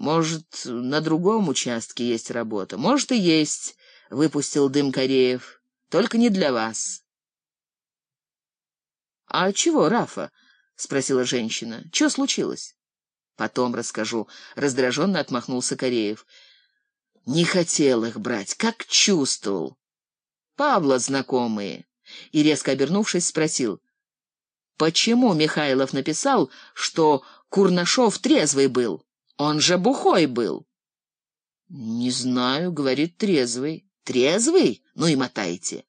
Может, на другом участке есть работа. Может, и есть, — выпустил дым Кореев. Только не для вас. — А чего, Рафа? — спросила женщина. — Что случилось? — Потом расскажу. Раздраженно отмахнулся Кореев. — Не хотел их брать, как чувствовал. Павла знакомые. И, резко обернувшись, спросил. — Почему Михайлов написал, что Курнашов трезвый был? Он же бухой был. — Не знаю, — говорит, — трезвый. — Трезвый? Ну и мотайте.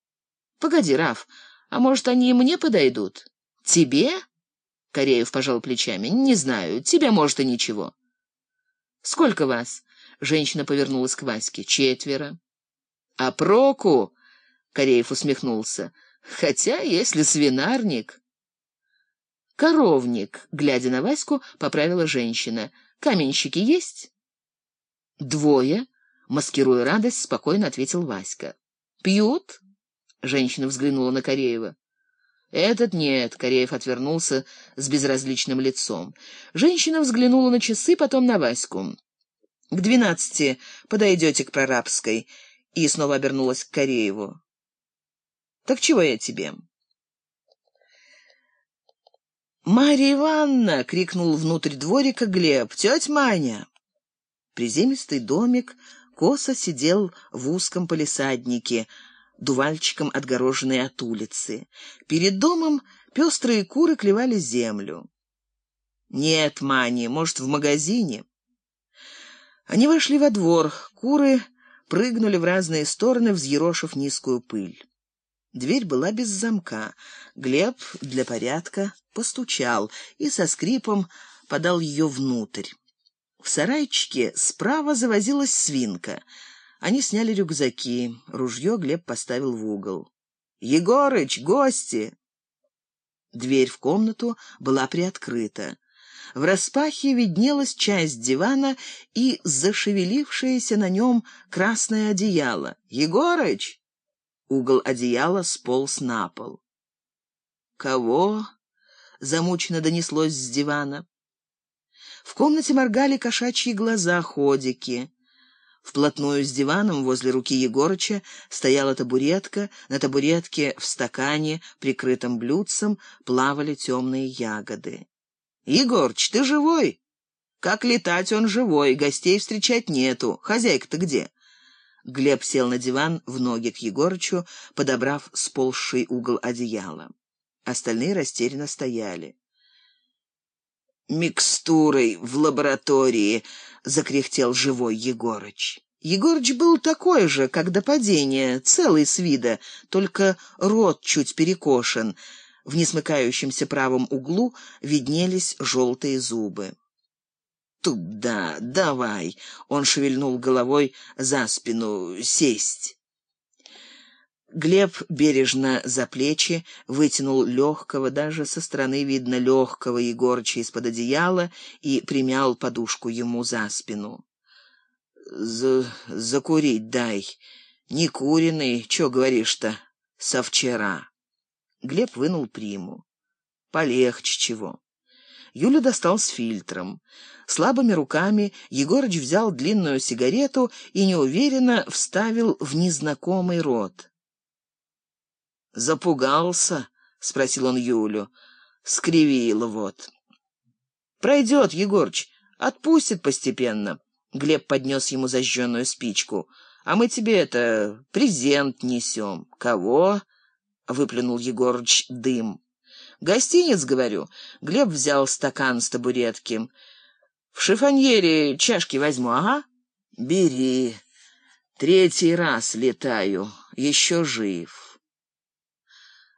— Погоди, Раф, а может, они и мне подойдут? — Тебе? — Кореев пожал плечами. — Не знаю, тебе, может, и ничего. — Сколько вас? — женщина повернулась к Ваське. — Четверо. — А проку? — Кореев усмехнулся. — Хотя, если свинарник... — Коровник, глядя на Ваську, поправила женщина. — Каменщики есть? — Двое, — маскируя радость, спокойно ответил Васька. — Пьют? Женщина взглянула на Кореева. «Этот нет», — Кореев отвернулся с безразличным лицом. Женщина взглянула на часы, потом на Ваську. «К двенадцати подойдете к прорабской», и снова обернулась к Корееву. «Так чего я тебе?» «Марья Ивановна!» — крикнул внутрь дворика Глеб. «Тетя Маня!» Приземистый домик косо сидел в узком полисаднике — дувальчиком отгороженные от улицы. Перед домом пестрые куры клевали землю. «Нет, Мани, может, в магазине?» Они вошли во двор. Куры прыгнули в разные стороны, взъерошив низкую пыль. Дверь была без замка. Глеб для порядка постучал и со скрипом подал ее внутрь. В сарайчике справа завозилась свинка — они сняли рюкзаки. Ружье Глеб поставил в угол. «Егорыч, гости!» Дверь в комнату была приоткрыта. В распахе виднелась часть дивана и зашевелившееся на нем красное одеяло. «Егорыч!» Угол одеяла сполз на пол. «Кого?» — замученно донеслось с дивана. В комнате моргали кошачьи глаза ходики. Вплотную с диваном возле руки Егорыча стояла табуретка, на табуретке в стакане, прикрытом блюдцем, плавали темные ягоды. «Егорыч, ты живой?» «Как летать он живой, гостей встречать нету. Хозяйка-то где?» Глеб сел на диван в ноги к Егорычу, подобрав сползший угол одеяла. Остальные растерянно стояли. «Микстурой в лаборатории!» закряхтел живой Егорыч. Егорыч был такой же, как до падения, целый с вида, только рот чуть перекошен. В несмыкающемся правом углу виднелись желтые зубы. «Туда, давай!» — он шевельнул головой за спину. «Сесть!» Глеб бережно за плечи вытянул легкого, даже со стороны видно легкого Егорыча из-под одеяла и примял подушку ему за спину. «За... «Закурить дай. Не куриный, чё говоришь-то, со вчера». Глеб вынул приму. «Полегче чего». Юля достал с фильтром. Слабыми руками Егорыч взял длинную сигарету и неуверенно вставил в незнакомый рот. «Запугался?» — спросил он Юлю. Скривил вот. «Пройдет, Егорыч, отпустит постепенно». Глеб поднес ему зажженную спичку. «А мы тебе это, презент несем». «Кого?» — выплюнул Егорыч дым. «Гостиниц, говорю». Глеб взял стакан с табуретки. «В шифоньере чашки возьму, ага?» «Бери. Третий раз летаю. Еще жив».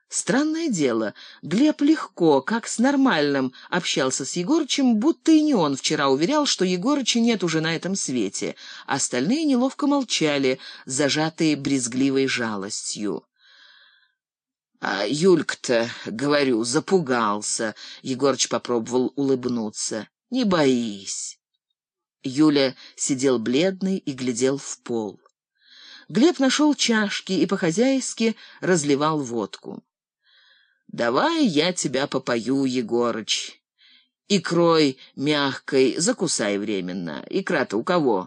Странное дело, Глеб легко, как с нормальным, общался с Егорычем, будто и не он вчера уверял, что Егорыча нет уже на этом свете. Остальные неловко молчали, зажатые брезгливой жалостью. «А Юлька-то, говорю, запугался», — Егорыч попробовал улыбнуться. «Не боись». Юля сидел бледный и глядел в пол. Глеб нашел чашки и по-хозяйски разливал водку. «Давай я тебя попою, Егорыч». икрой мягкой закусай временно. Икра-то у кого?